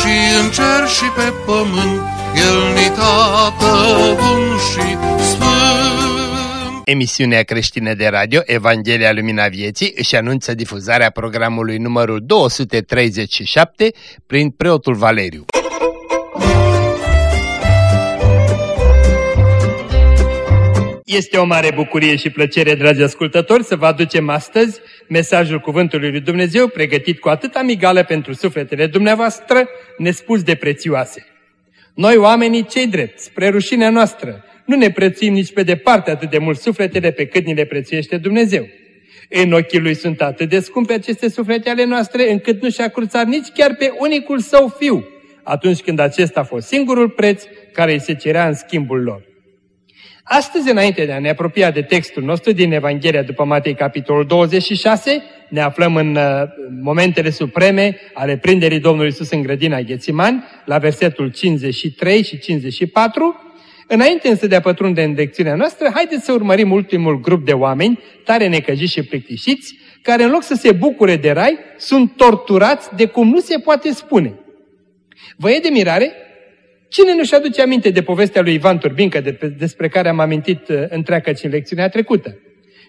și în cer și pe pământ, El ni tată bun și sfânt. Emisiunea creștină de radio Evanghelia Lumina Vieții își anunță difuzarea programului numărul 237 prin preotul Valeriu. Este o mare bucurie și plăcere, dragi ascultători, să vă aducem astăzi mesajul Cuvântului lui Dumnezeu pregătit cu atât amigală pentru sufletele dumneavoastră, nespus de prețioase. Noi, oamenii cei drept, spre rușinea noastră, nu ne prețuim nici pe departe atât de mult sufletele pe cât ni le prețuiește Dumnezeu. În ochii Lui sunt atât de scumpe aceste suflete ale noastre, încât nu și-a cruțat nici chiar pe unicul său fiu, atunci când acesta a fost singurul preț care îi se cerea în schimbul lor. Astăzi, înainte de a ne apropia de textul nostru din Evanghelia după Matei, capitolul 26, ne aflăm în uh, momentele supreme ale prinderii Domnului Isus în grădina Ghețiman, la versetul 53 și 54. Înainte însă de a pătrunde în lecțiunea noastră, haideți să urmărim ultimul grup de oameni, tare necăjiți și plictisiți, care în loc să se bucure de rai, sunt torturați de cum nu se poate spune. Vă e de mirare? Cine nu-și aduce aminte de povestea lui Ivan Turbincă de, despre care am amintit uh, întreagă în lecțiunea trecută?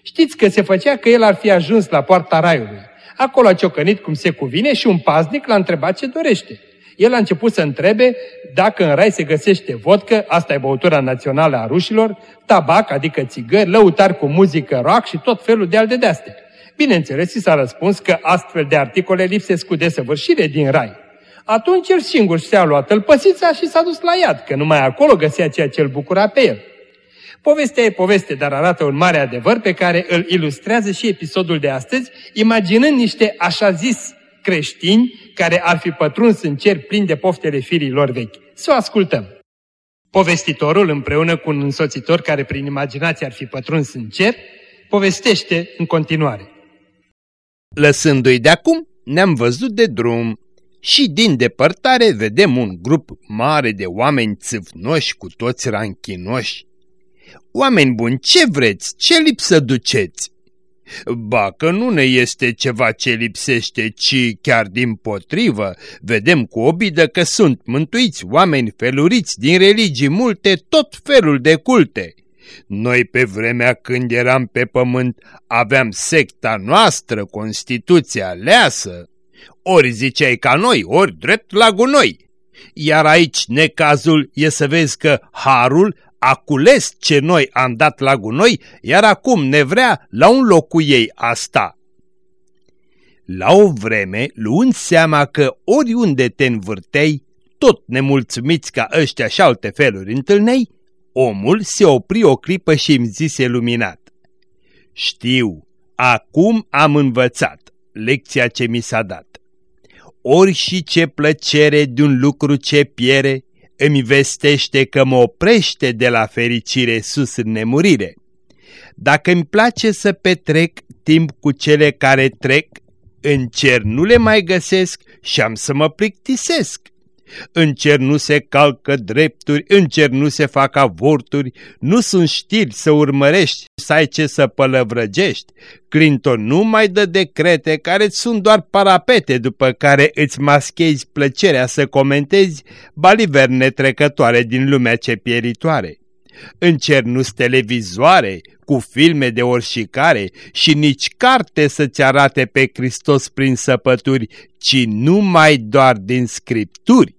Știți că se făcea că el ar fi ajuns la poarta raiului. Acolo a ciocănit cum se cuvine și un paznic l-a întrebat ce dorește. El a început să întrebe dacă în rai se găsește vodcă, asta e băutura națională a rușilor, tabac, adică țigări, lăutari cu muzică rock și tot felul de alte de-astea. Bineînțeles, i s-a răspuns că astfel de articole lipsesc cu desăvârșire din rai. Atunci el singur și-a luat tălpăsița și s-a dus la iad, că numai acolo găsea ceea ce îl bucura pe el. Povestea e poveste, dar arată un mare adevăr pe care îl ilustrează și episodul de astăzi, imaginând niște așa zis creștini care ar fi pătruns în cer plin de poftele firii lor vechi. Să o ascultăm. Povestitorul, împreună cu un însoțitor care prin imaginație ar fi pătruns în cer, povestește în continuare. Lăsându-i de acum, ne-am văzut de drum și din depărtare vedem un grup mare de oameni țâvnoși cu toți ranchinoși. Oameni buni, ce vreți? Ce lipsă duceți? Ba că nu ne este ceva ce lipsește, ci chiar din potrivă, vedem cu obidă că sunt mântuiți oameni feluriți din religii multe, tot felul de culte. Noi pe vremea când eram pe pământ aveam secta noastră, Constituția aleasă. Ori ziceai ca noi, ori drept la gunoi. Iar aici necazul e să vezi că harul a cules ce noi am dat la gunoi, iar acum ne vrea la un loc cu ei asta. La o vreme, luând seama că oriunde te învârtei, tot nemulțumiți ca ăștia și alte feluri întâlnei, omul se opri o clipă și îmi zise luminat. Știu, acum am învățat lecția ce mi s-a dat. Ori și ce plăcere de un lucru ce piere, îmi vestește că mă oprește de la fericire sus în nemurire. Dacă îmi place să petrec timp cu cele care trec, în cer nu le mai găsesc și am să mă plictisesc. În cer nu se calcă drepturi, în cer nu se fac avorturi, nu sunt știri să urmărești, să ai ce să pălăvrăgești. Clinton nu mai dă decrete care sunt doar parapete după care îți maschezi plăcerea să comentezi baliverne trecătoare din lumea ce pieritoare. În cer nu televizoare cu filme de orșicare și nici carte să-ți arate pe Hristos prin săpături, ci numai doar din scripturi.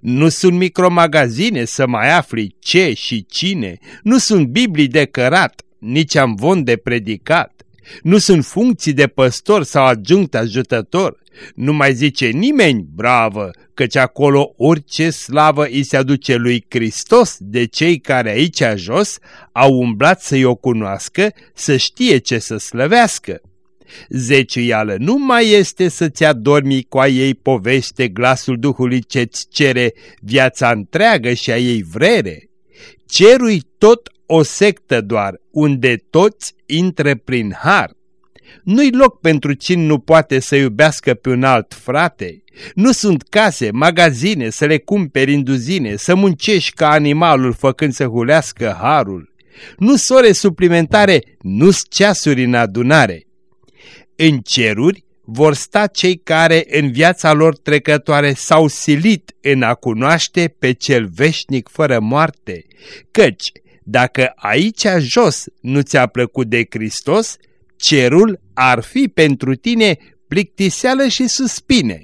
Nu sunt micromagazine să mai afli ce și cine, nu sunt Biblii de cărat, nici amvon de predicat, nu sunt funcții de păstor sau adjunct ajutător, nu mai zice nimeni bravă, căci acolo orice slavă îi se aduce lui Hristos de cei care aici jos au umblat să-i o cunoască, să știe ce să slăvească. Zeciuială nu mai este să-ți adormi cu a ei povește glasul Duhului ce-ți cere viața întreagă și a ei vrere. Cerui tot o sectă doar, unde toți intră prin har. Nu-i loc pentru cine nu poate să iubească pe un alt frate. Nu sunt case, magazine, să le cumperi în duzine, să muncești ca animalul făcând să hulească harul. Nu sore suplimentare, nu-s ceasuri în adunare. În ceruri vor sta cei care în viața lor trecătoare s-au silit în a cunoaște pe cel veșnic fără moarte, căci dacă aici jos nu ți-a plăcut de Hristos, cerul ar fi pentru tine plictiseală și suspine.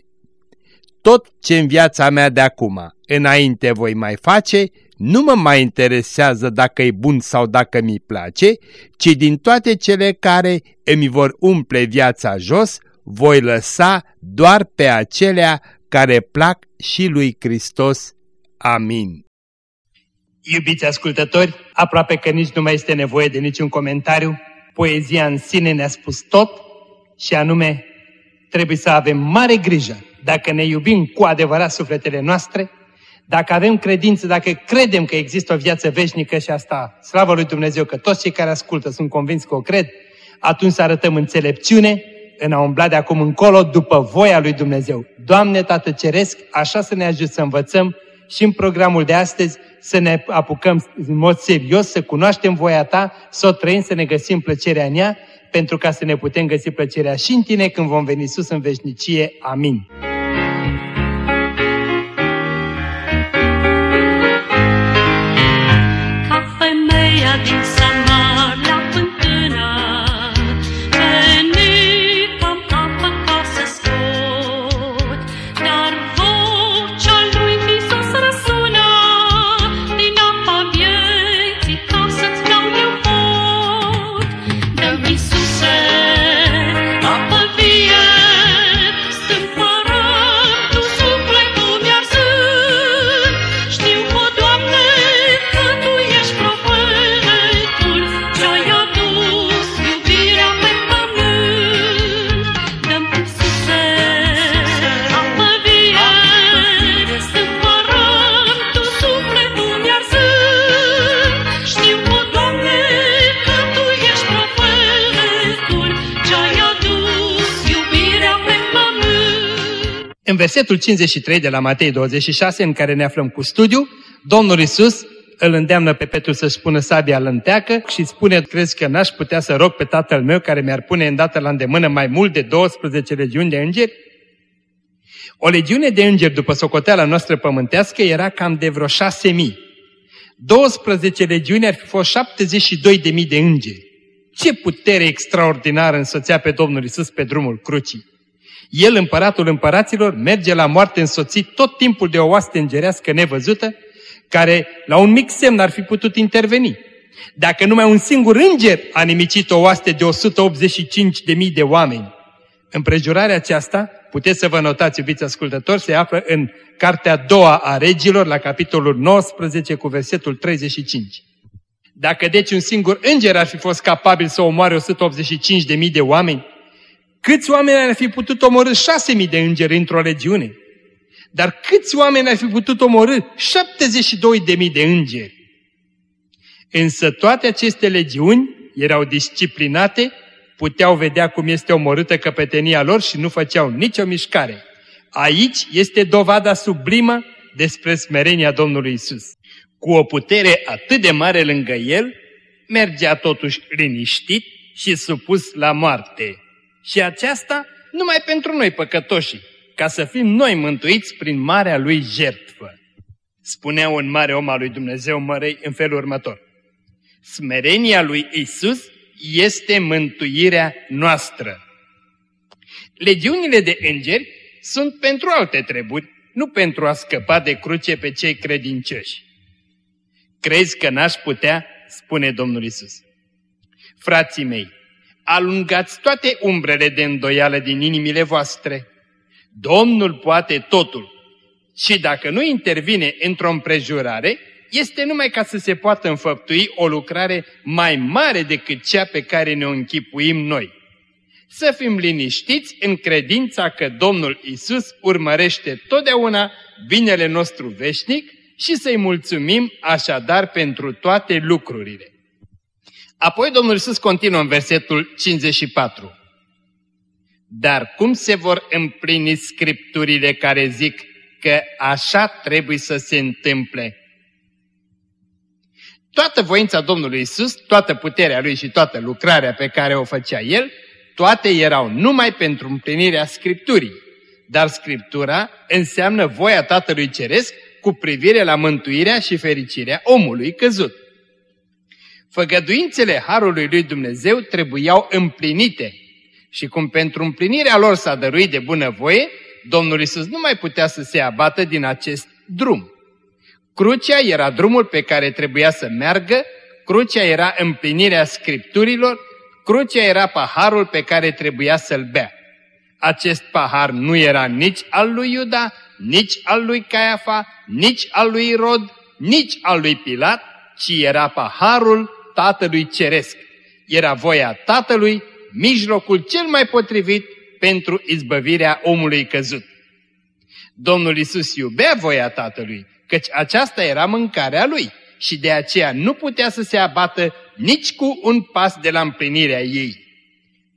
Tot ce în viața mea de acum, înainte voi mai face, nu mă mai interesează dacă e bun sau dacă mi place, ci din toate cele care îmi vor umple viața jos, voi lăsa doar pe acelea care plac și lui Hristos. Amin. Iubiți ascultători, aproape că nici nu mai este nevoie de niciun comentariu, poezia în sine ne-a spus tot și anume trebuie să avem mare grijă dacă ne iubim cu adevărat sufletele noastre, dacă avem credință, dacă credem că există o viață veșnică și asta, slavă lui Dumnezeu, că toți cei care ascultă sunt convins că o cred, atunci să arătăm înțelepciune în a umbla de acum încolo după voia lui Dumnezeu. Doamne Tată Ceresc, așa să ne ajut să învățăm și în programul de astăzi să ne apucăm în mod serios, să cunoaștem voia Ta, să o trăim, să ne găsim plăcerea în ea, pentru ca să ne putem găsi plăcerea și în Tine când vom veni sus în veșnicie. Amin. În versetul 53 de la Matei 26, în care ne aflăm cu studiu, Domnul Isus îl îndeamnă pe Petru să-și pună sabia în teacă și spune, crezi că n-aș putea să rog pe tatăl meu care mi-ar pune îndată la îndemână mai mult de 12 legiuni de îngeri? O legiune de îngeri, după socoteala noastră pământească, era cam de vreo 6.000. 12 legiuni ar fi fost 72.000 de îngeri. Ce putere extraordinară însoțea pe Domnul Isus pe drumul crucii! El, împăratul împăraților, merge la moarte însoțit tot timpul de o oaste îngerească nevăzută, care la un mic semn ar fi putut interveni. Dacă numai un singur înger a nimicit o oaste de 185.000 de oameni, împrejurarea aceasta, puteți să vă notați, iubiți ascultători, se află în Cartea a doua a regilor, la capitolul 19, cu versetul 35. Dacă deci un singur înger ar fi fost capabil să omoare 185.000 de oameni, Câți oameni ar fi putut omorâ șase mii de îngeri într-o regiune? Dar câți oameni ar fi putut omorâ 72 de mii de îngeri? Însă toate aceste legiuni erau disciplinate, puteau vedea cum este omorâtă căpetenia lor și nu făceau nicio mișcare. Aici este dovada sublimă despre smerenia Domnului Isus. Cu o putere atât de mare lângă el, mergea totuși liniștit și supus la moarte. Și aceasta numai pentru noi păcătoși, ca să fim noi mântuiți prin marea lui jertfă. Spunea un mare om al lui Dumnezeu mărei în felul următor. Smerenia lui Isus este mântuirea noastră. Legiunile de îngeri sunt pentru alte treburi, nu pentru a scăpa de cruce pe cei credincioși. Crezi că n-aș putea? spune Domnul Isus. Frații mei, alungați toate umbrele de îndoială din inimile voastre. Domnul poate totul și dacă nu intervine într-o împrejurare, este numai ca să se poată înfăptui o lucrare mai mare decât cea pe care ne-o închipuim noi. să fim liniștiți în credința că Domnul Isus urmărește totdeauna binele nostru veșnic și să-i mulțumim așadar pentru toate lucrurile. Apoi Domnul Isus continuă în versetul 54. Dar cum se vor împlini scripturile care zic că așa trebuie să se întâmple? Toată voința Domnului Isus, toată puterea Lui și toată lucrarea pe care o făcea El, toate erau numai pentru împlinirea Scripturii. Dar Scriptura înseamnă voia Tatălui Ceresc cu privire la mântuirea și fericirea omului căzut. Făgăduințele Harului lui Dumnezeu trebuiau împlinite și cum pentru împlinirea lor s-a dăruit de bunăvoie, Domnul Isus nu mai putea să se abată din acest drum. Crucea era drumul pe care trebuia să meargă, crucea era împlinirea Scripturilor, crucea era paharul pe care trebuia să-l bea. Acest pahar nu era nici al lui Iuda, nici al lui Caiafa, nici al lui Rod, nici al lui Pilat, ci era paharul Tatălui Ceresc. Era voia Tatălui, mijlocul cel mai potrivit pentru izbăvirea omului căzut. Domnul Isus iubea voia Tatălui, căci aceasta era mâncarea lui și de aceea nu putea să se abată nici cu un pas de la împlinirea ei.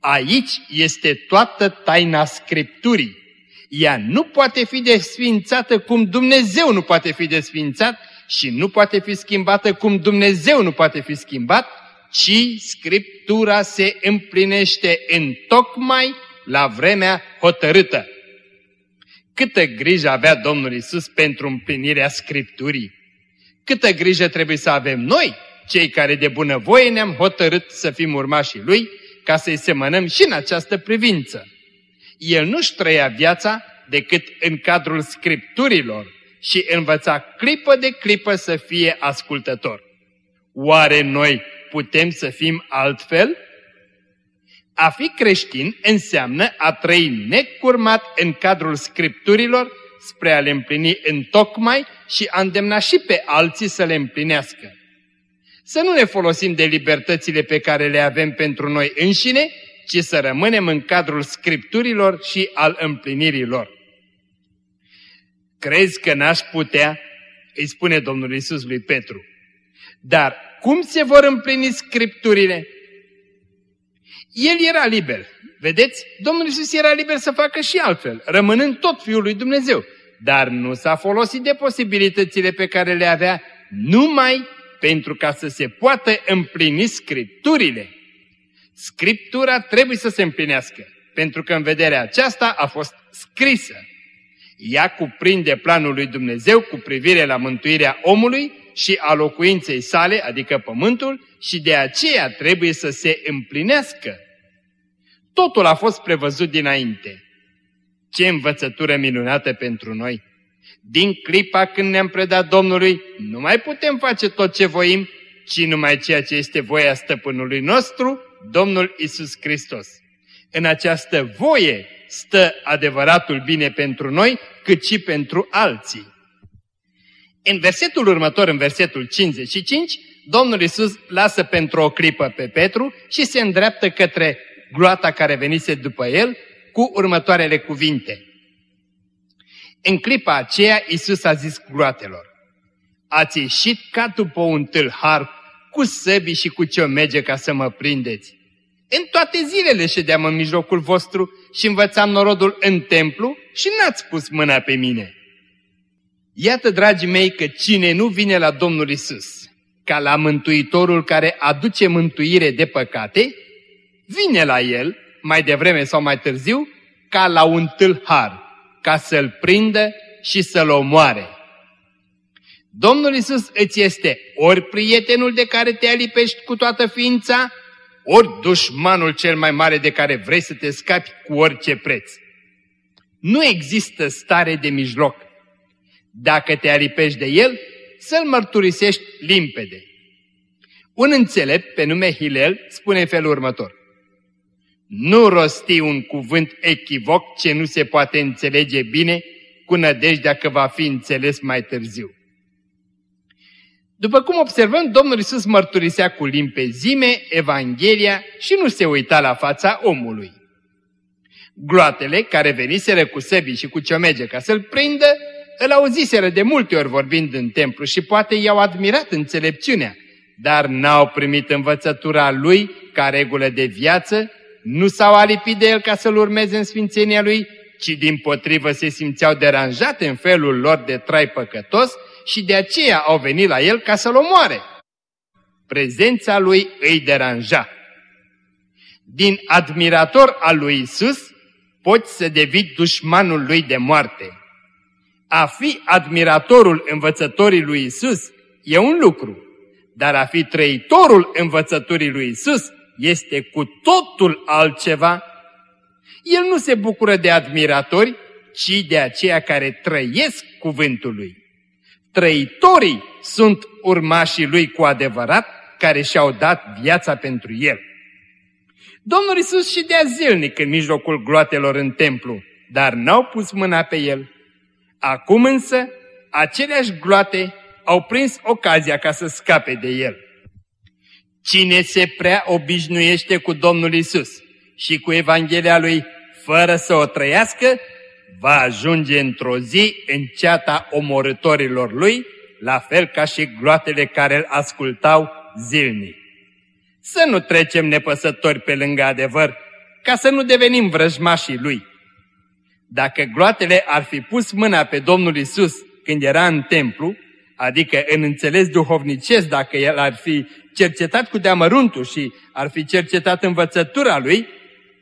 Aici este toată taina Scripturii. Ea nu poate fi desfințată cum Dumnezeu nu poate fi desfințat și nu poate fi schimbată cum Dumnezeu nu poate fi schimbat, ci Scriptura se împlinește în tocmai la vremea hotărâtă. Câtă grijă avea Domnul Isus pentru împlinirea Scripturii! Câtă grijă trebuie să avem noi, cei care de bunăvoie ne-am hotărât să fim urmașii Lui, ca să-i semănăm și în această privință. El nu-și trăia viața decât în cadrul Scripturilor și învăța clipă de clipă să fie ascultător. Oare noi putem să fim altfel? A fi creștin înseamnă a trăi necurmat în cadrul Scripturilor spre a le împlini în tocmai și a îndemna și pe alții să le împlinească. Să nu ne folosim de libertățile pe care le avem pentru noi înșine, ci să rămânem în cadrul Scripturilor și al împlinirilor. Crezi că n-aș putea? Îi spune Domnul Isus lui Petru. Dar cum se vor împlini Scripturile? El era liber. Vedeți? Domnul Isus era liber să facă și altfel, rămânând tot Fiul lui Dumnezeu. Dar nu s-a folosit de posibilitățile pe care le avea numai pentru ca să se poată împlini Scripturile. Scriptura trebuie să se împlinească, pentru că în vederea aceasta a fost scrisă. Ea cuprinde planul lui Dumnezeu cu privire la mântuirea omului și a locuinței sale, adică pământul, și de aceea trebuie să se împlinească. Totul a fost prevăzut dinainte. Ce învățătură minunată pentru noi! Din clipa când ne-am predat Domnului, nu mai putem face tot ce voim, ci numai ceea ce este voia stăpânului nostru, Domnul Isus Hristos. În această voie stă adevăratul bine pentru noi, cât și pentru alții. În versetul următor, în versetul 55, Domnul Isus lasă pentru o clipă pe Petru și se îndreaptă către gloata care venise după el cu următoarele cuvinte. În clipa aceea Isus a zis gloatelor, Ați ieșit ca după un tâlhar cu săbii și cu ciomege ca să mă prindeți. În toate zilele ședeam în mijlocul vostru și învățam norodul în templu și n-ați pus mâna pe mine. Iată, dragii mei, că cine nu vine la Domnul Isus, ca la Mântuitorul care aduce mântuire de păcate, vine la El, mai devreme sau mai târziu, ca la un tâlhar, ca să-l prindă și să-l omoare. Domnul Isus îți este ori prietenul de care te alipești cu toată ființa, ori dușmanul cel mai mare de care vrei să te scapi cu orice preț. Nu există stare de mijloc. Dacă te alipești de el, să-l mărturisești limpede. Un înțelept pe nume Hilel spune în felul următor. Nu rosti un cuvânt echivoc ce nu se poate înțelege bine cu nădejdea că va fi înțeles mai târziu. După cum observăm, Domnul Isus mărturisea cu limpezime Evanghelia și nu se uita la fața omului. Gloatele, care veniseră cu săbii și cu ciomege ca să-l prindă, îl auziseră de multe ori vorbind în templu și poate i-au admirat înțelepciunea, dar n-au primit învățătura lui ca regulă de viață, nu s-au alipit de el ca să-l urmeze în sfințenia lui, ci din potrivă se simțeau deranjate în felul lor de trai păcătos și de aceea au venit la el ca să-l omoare. Prezența lui îi deranja. Din admirator al lui Isus, poți să devii dușmanul lui de moarte. A fi admiratorul învățătorii lui Isus e un lucru, dar a fi trăitorul învățătorii lui Isus este cu totul altceva. El nu se bucură de admiratori, ci de aceia care trăiesc cuvântul lui. Trăitorii sunt urmașii lui cu adevărat, care și-au dat viața pentru el. Domnul Isus și dea zilnic în mijlocul gloatelor în templu, dar n-au pus mâna pe el. Acum însă, aceleași gloate au prins ocazia ca să scape de el. Cine se prea obișnuiește cu Domnul Isus și cu Evanghelia Lui fără să o trăiască, va ajunge într-o zi în ceata omorătorilor Lui, la fel ca și gloatele care îl ascultau zilnic. Să nu trecem nepăsători pe lângă adevăr, ca să nu devenim vrăjmașii Lui. Dacă gloatele ar fi pus mâna pe Domnul Isus când era în templu, adică în înțeles duhovnicesc, dacă el ar fi cercetat cu deamăruntul și ar fi cercetat învățătura lui,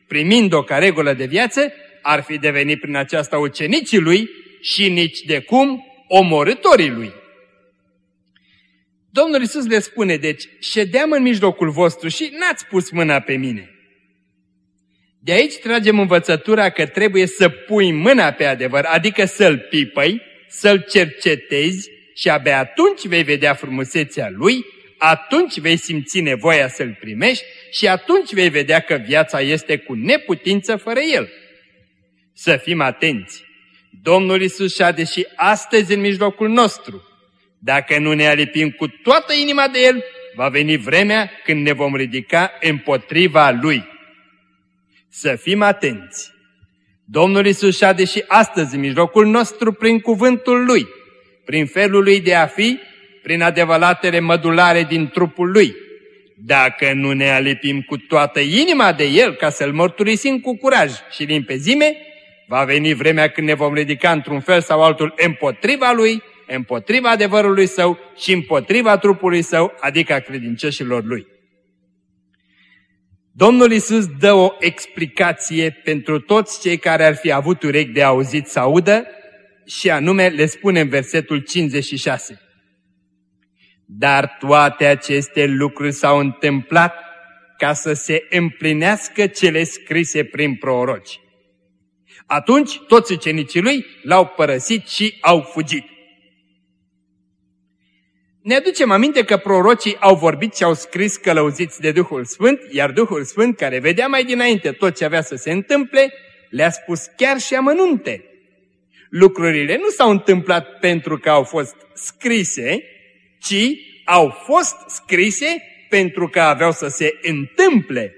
primind-o ca regulă de viață, ar fi devenit prin aceasta ucenicii lui și nici de cum omorătorii lui. Domnul Isus le spune, deci, ședeam în mijlocul vostru și n-ați pus mâna pe mine. De aici tragem învățătura că trebuie să pui mâna pe adevăr, adică să-l pipăi, să-l cercetezi și abia atunci vei vedea frumusețea lui, atunci vei simți nevoia să-l primești și atunci vei vedea că viața este cu neputință fără el. Să fim atenți! Domnul Isus șade și astăzi în mijlocul nostru. Dacă nu ne alipim cu toată inima de El, va veni vremea când ne vom ridica împotriva Lui. Să fim atenți! Domnul Isus șade și astăzi în mijlocul nostru prin cuvântul Lui, prin felul Lui de a fi, prin adevăratele mădulare din trupul Lui. Dacă nu ne alipim cu toată inima de El ca să-L mărturisim cu curaj și limpezime, va veni vremea când ne vom ridica într-un fel sau altul împotriva Lui, împotriva adevărului Său și împotriva trupului Său, adică a credincioșilor Lui. Domnul Isus dă o explicație pentru toți cei care ar fi avut urechi de auzit să audă și anume le spune în versetul 56. Dar toate aceste lucruri s-au întâmplat ca să se împlinească cele scrise prin proroci. Atunci toți ucenicii lui l-au părăsit și au fugit. Ne aducem aminte că prorocii au vorbit și au scris călăuziți de Duhul Sfânt, iar Duhul Sfânt, care vedea mai dinainte tot ce avea să se întâmple, le-a spus chiar și amănunte. Lucrurile nu s-au întâmplat pentru că au fost scrise, ci au fost scrise pentru că aveau să se întâmple.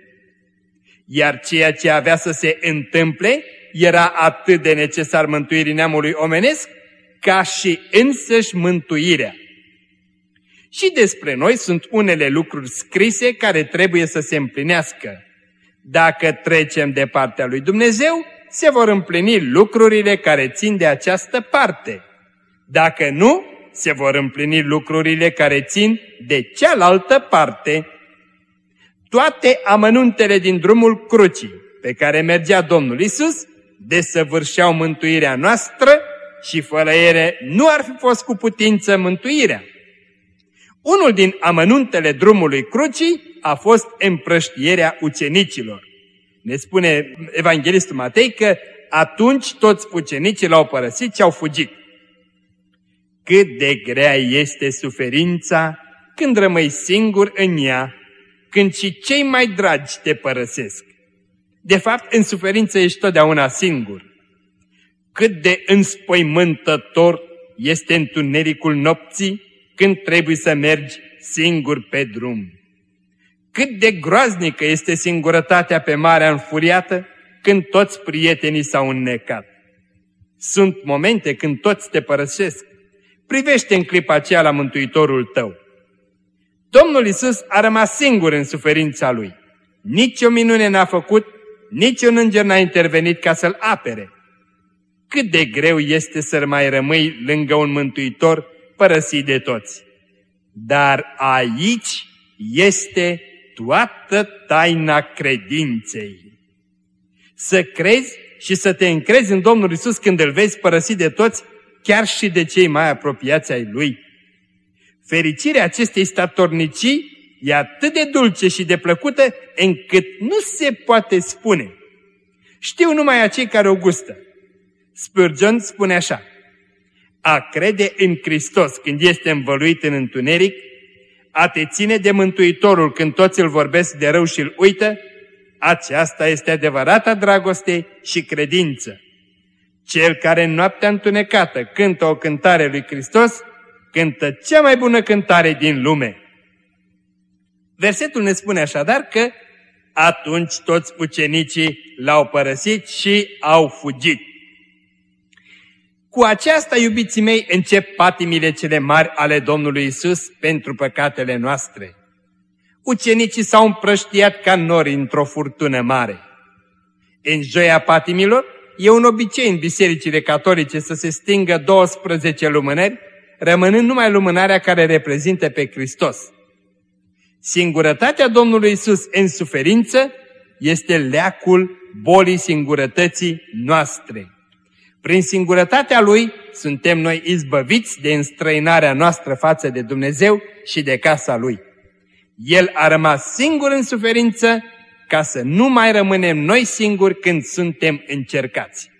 Iar ceea ce avea să se întâmple era atât de necesar mântuirii neamului omenesc, ca și însăși mântuirea. Și despre noi sunt unele lucruri scrise care trebuie să se împlinească. Dacă trecem de partea lui Dumnezeu, se vor împlini lucrurile care țin de această parte. Dacă nu, se vor împlini lucrurile care țin de cealaltă parte. Toate amănuntele din drumul crucii pe care mergea Domnul Isus desăvârșeau mântuirea noastră și fără ele nu ar fi fost cu putință mântuirea. Unul din amănuntele drumului crucii a fost împrăștierea ucenicilor. Ne spune Evanghelistul Matei că atunci toți ucenicii l-au părăsit și au fugit. Cât de grea este suferința când rămâi singur în ea, când și cei mai dragi te părăsesc. De fapt, în suferință ești totdeauna singur. Cât de înspăimântător este întunericul nopții când trebuie să mergi singur pe drum. Cât de groaznică este singurătatea pe marea înfuriată, când toți prietenii s-au înnecat. Sunt momente când toți te părăsesc. Privește în clipa aceea la Mântuitorul tău. Domnul Isus a rămas singur în suferința lui. Nici o minune n-a făcut, nici un înger n-a intervenit ca să-l apere. Cât de greu este să mai rămâi lângă un mântuitor părăsit de toți. Dar aici este toată taina credinței. Să crezi și să te încrezi în Domnul Isus când îl vezi părăsit de toți, chiar și de cei mai apropiați ai Lui. Fericirea acestei statornicii e atât de dulce și de plăcută încât nu se poate spune. Știu numai acei care o gustă. Spurgeon spune așa, a crede în Hristos când este învăluit în întuneric, a te ține de Mântuitorul când toți îl vorbesc de rău și îl uită, aceasta este adevărata dragoste și credință. Cel care în noaptea întunecată cântă o cântare lui Hristos, cântă cea mai bună cântare din lume. Versetul ne spune așadar că atunci toți ucenicii l-au părăsit și au fugit. Cu aceasta, iubiții mei, încep patimile cele mari ale Domnului Isus pentru păcatele noastre. Ucenicii s-au împrăștiat ca nori într-o furtună mare. În joia patimilor e un obicei în bisericile catolice să se stingă 12 lumânări, rămânând numai lumânarea care reprezintă pe Hristos. Singurătatea Domnului Isus în suferință este leacul bolii singurătății noastre. Prin singurătatea Lui suntem noi izbăviți de înstrăinarea noastră față de Dumnezeu și de casa Lui. El a rămas singur în suferință ca să nu mai rămânem noi singuri când suntem încercați.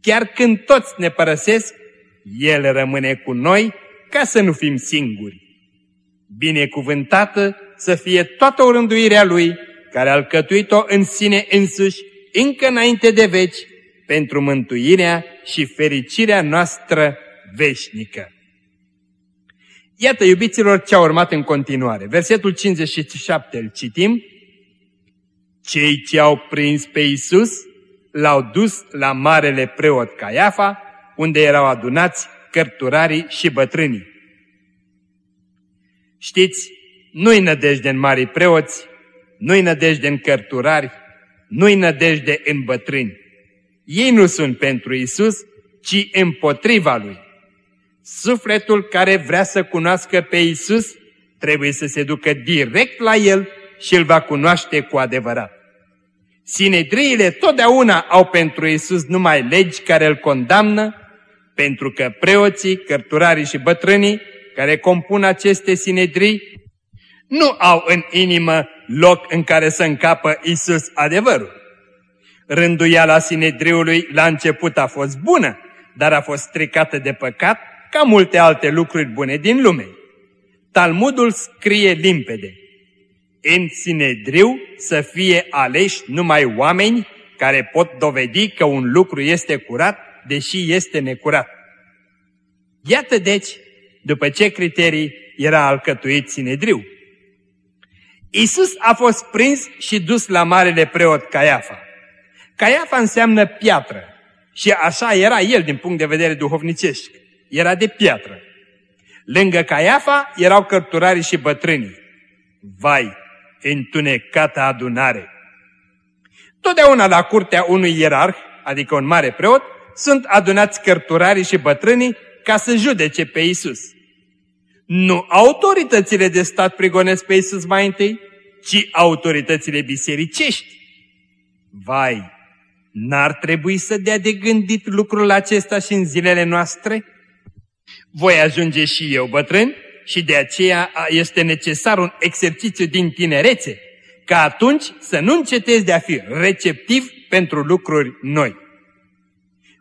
Chiar când toți ne părăsesc, El rămâne cu noi ca să nu fim singuri. Binecuvântată să fie toată orânduirea Lui, care a alcătuit-o în sine însuși, încă înainte de veci, pentru mântuirea și fericirea noastră veșnică. Iată, iubiților, ce a urmat în continuare. Versetul 57 îl citim. Cei ce au prins pe Isus l-au dus la marele preot Caiafa, unde erau adunați cărturarii și bătrânii. Știți, nu-i nădejde în mari preoți, nu-i nădejde în cărturari, nu-i nădejde în bătrâni. Ei nu sunt pentru Isus, ci împotriva Lui. Sufletul care vrea să cunoască pe Isus trebuie să se ducă direct la El și îl va cunoaște cu adevărat. Sinedriile totdeauna au pentru Isus numai legi care îl condamnă, pentru că preoții, cărturarii și bătrânii care compun aceste sinedrii nu au în inimă loc în care să încapă Isus adevărul. Rânduiala Sinedriului la început a fost bună, dar a fost stricată de păcat ca multe alte lucruri bune din lume. Talmudul scrie limpede. În Sinedriu să fie aleși numai oameni care pot dovedi că un lucru este curat, deși este necurat. Iată deci, după ce criterii era alcătuit Sinedriu. Isus a fost prins și dus la marele preot Caiafa. Caiafa înseamnă piatră și așa era el din punct de vedere duhovnicesc. Era de piatră. Lângă Caiafa erau cărturarii și bătrânii. Vai, întunecată adunare! Totdeauna la curtea unui ierarh, adică un mare preot, sunt adunați cărturarii și bătrânii ca să judece pe Isus. Nu autoritățile de stat prigonesc pe Isus mai întâi, ci autoritățile bisericești. Vai, N-ar trebui să dea de gândit lucrul acesta și în zilele noastre? Voi ajunge și eu bătrân și de aceea este necesar un exercițiu din tinerețe, ca atunci să nu încetezi de a fi receptiv pentru lucruri noi.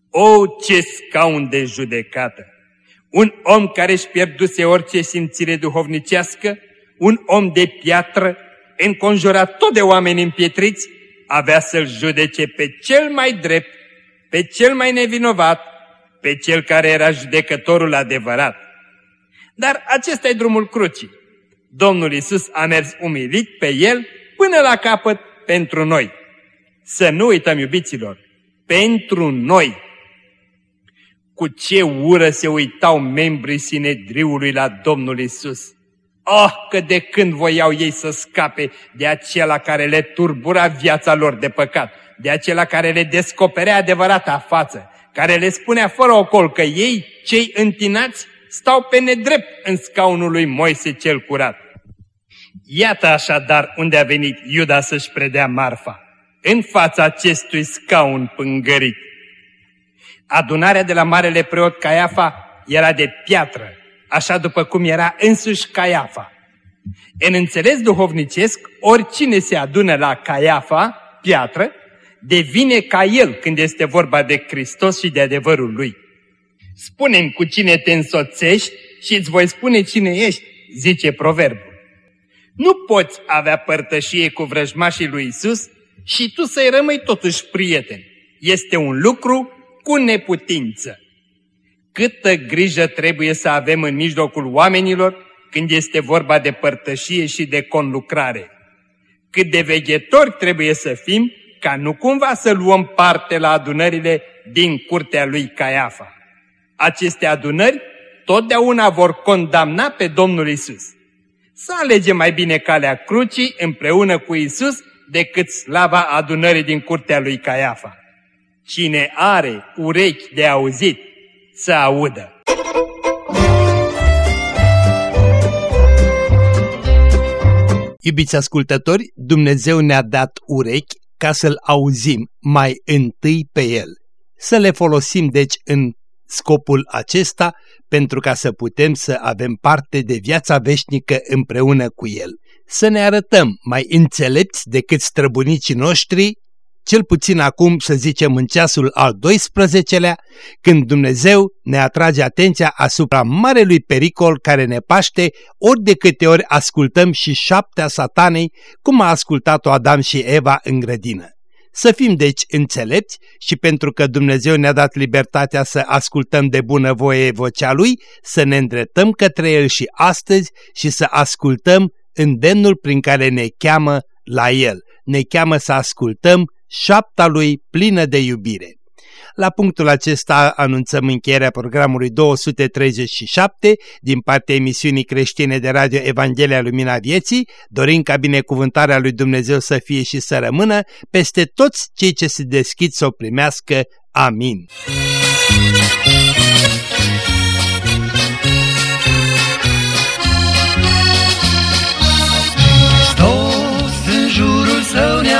O, ce scaun de judecată! Un om care își pierduse orice simțire duhovnicească, un om de piatră, înconjurat tot de oameni împietriți, avea să-l judece pe cel mai drept, pe cel mai nevinovat, pe cel care era judecătorul adevărat. Dar acesta e drumul crucii. Domnul Isus a mers umilit pe el până la capăt pentru noi. Să nu uităm, iubiților, pentru noi, cu ce ură se uitau membrii Sinedriului la Domnul Isus. Oh, că de când voiau ei să scape de acela care le turbura viața lor de păcat, de acela care le descoperea adevărata față, care le spunea fără ocol că ei, cei întinați, stau pe nedrept în scaunul lui Moise cel curat. Iată așadar unde a venit Iuda să-și predea marfa, în fața acestui scaun pângărit. Adunarea de la Marele Preot Caiafa era de piatră, așa după cum era însuși Caiafa. În înțeles duhovnicesc, oricine se adună la Caiafa, piatră, devine ca el când este vorba de Hristos și de adevărul lui. Spunem cu cine te însoțești și îți voi spune cine ești, zice proverbul. Nu poți avea părtășie cu vrăjmașii lui Isus și tu să-i rămâi totuși prieten. Este un lucru cu neputință. Câtă grijă trebuie să avem în mijlocul oamenilor când este vorba de părtășie și de conlucrare. Cât de veghetori trebuie să fim ca nu cumva să luăm parte la adunările din curtea lui Caiafa. Aceste adunări totdeauna vor condamna pe Domnul Isus. Să alegem mai bine calea crucii împreună cu Isus decât slava adunării din curtea lui Caiafa. Cine are urechi de auzit, să audă. Iubiți ascultători, Dumnezeu ne-a dat urechi ca să-L auzim mai întâi pe El. Să le folosim deci în scopul acesta pentru ca să putem să avem parte de viața veșnică împreună cu El. Să ne arătăm mai înțelepți decât străbunicii noștri cel puțin acum, să zicem, în ceasul al 12-lea, când Dumnezeu ne atrage atenția asupra marelui pericol care ne paște ori de câte ori ascultăm și șaptea satanei, cum a ascultat-o Adam și Eva în grădină. Să fim deci înțelepți și pentru că Dumnezeu ne-a dat libertatea să ascultăm de bunăvoie vocea Lui, să ne îndreptăm către El și astăzi și să ascultăm îndemnul prin care ne cheamă la El. Ne cheamă să ascultăm șapta lui plină de iubire. La punctul acesta anunțăm încheierea programului 237 din partea emisiunii creștine de radio Evanghelia Lumina Vieții, dorind ca binecuvântarea lui Dumnezeu să fie și să rămână peste toți cei ce se deschid să o primească. Amin. Hristos în jurul său ne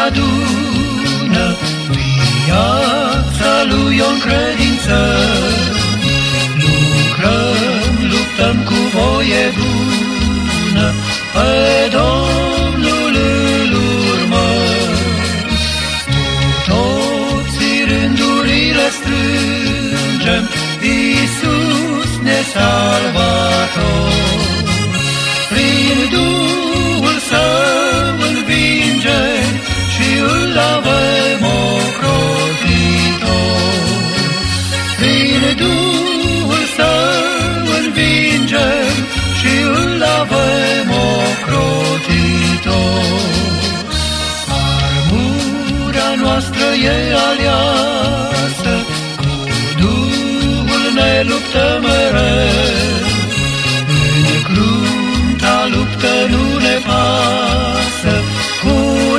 viața lui o credință. Lucrăm, luptăm cu voie bună, pe Domnul îl urmăm. Cu toții rândurile strângem, Iisus ne salvator. E aliasă, cu Duhul ne luptă mereu. În crunta luptă nu ne pasă, cu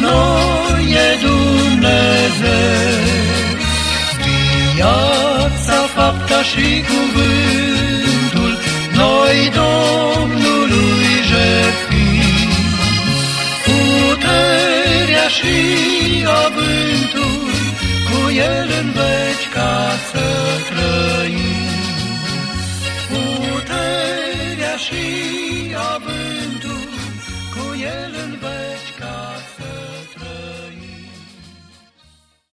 noi e Dumnezeu. Viața, fapta și cuvântul, el